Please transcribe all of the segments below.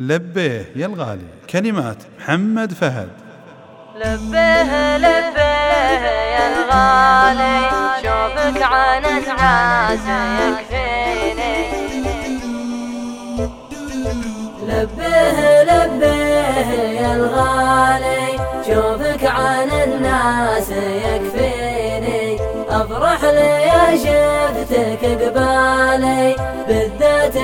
لبيه يا الغالي كلمات محمد فهد. لبيه لبيه يا الغالي شوفك عن الناس يكفيني لبيه لبيه يا الغالي شوفك عن الناس يكفيني افرح لي يا شفتك قبالي بالذات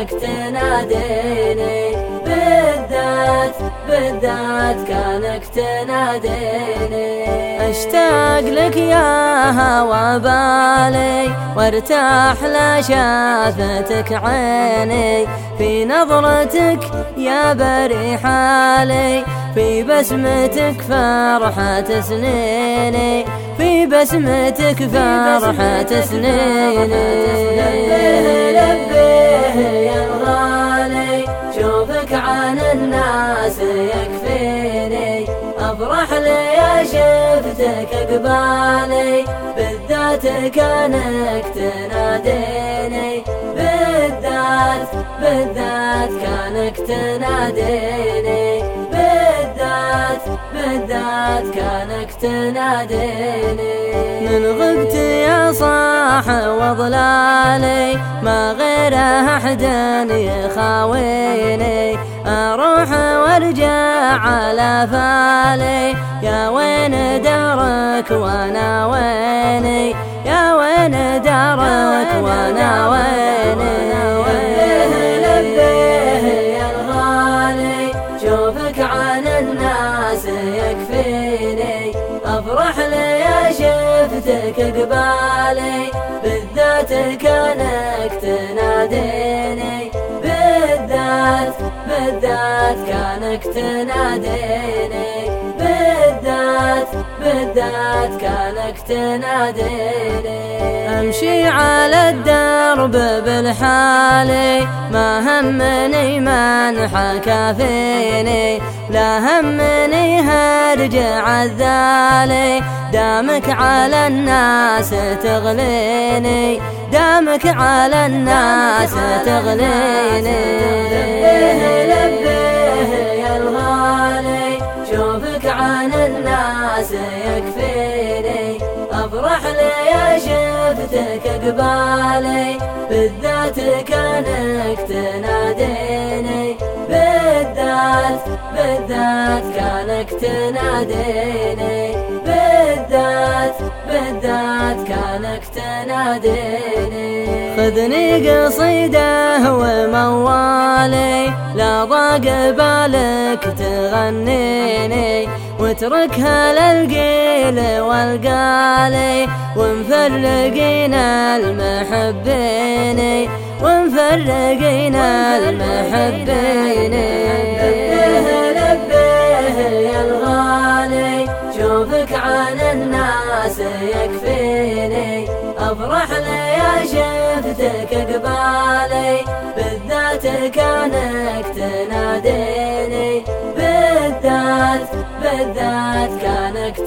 كانك تناديني بالذات بالذات كانك تناديني اشتاق لك يا هوى بالي وارتاح لشافتك عيني في نظرتك يا بري حالي في بسمتك فرحة سنيني في بسمتك فرحة سنيني شفتك قبالي بالذات كانك تناديني بالذات بالذات كانك تناديني بالذات بالذات كانك تناديني من غبت يا صاح وضلالي ما غير احد يخاويني اروح وارجع على فالي. يا وين دارك وانا ويني؟ يا وين دارك وانا ويني؟ لبيه لبيه يا الغالي، شوفك عن الناس يكفيني. افرح لي شفتك قبالي، بالذات كانك تناديني. بالذات كانك تناديني بالذات بالذات كانك تناديني. امشي على الدرب بالحالي ما همني من حكى فيني. لا همني هرجع الذالي دامك على الناس تغليني. دامك على الناس تغليني. لبيه لبيه يا الغالي. عن الناس يكفيني. افرح لي شفتك قبالي. بالذات كانك تناديني. بالذات بالذات كانك تناديني. بالذات بالذات كانك تناديني. خذني قصيده وموالي لا ضاق بالك تغنيني. واتركها للقيل والقالي ومفرقين المحبين ومفرقين المحبين لبيه لبيه يا الغالي، شوفك عن الناس يكفيني. افرح لي شفتك قبالي، بالذات كانك تناديني.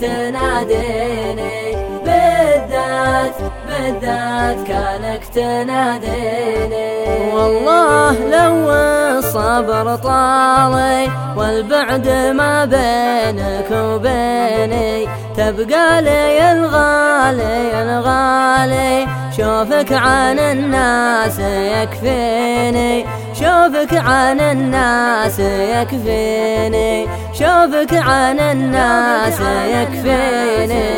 تناديني بالذات بالذات كانك تناديني والله لو الصبر طالي والبعد ما بينك وبيني تبقى لي الغالي الغالي شوفك عن الناس يكفيني شوفك عن الناس يكفيني، شوفك عن الناس يكفيني.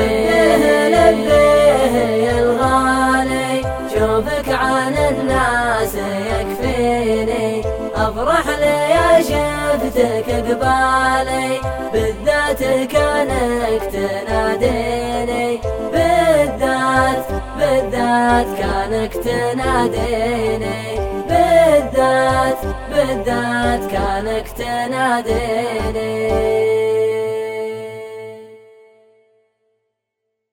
لبيه لبيه يا الغالي شوفك عن الناس يكفيني. افرح لي شفتك قبالي، بالذات كانك تناديني. بالذات بالذات كانك تناديني. بالذات بالذات كانك تناديني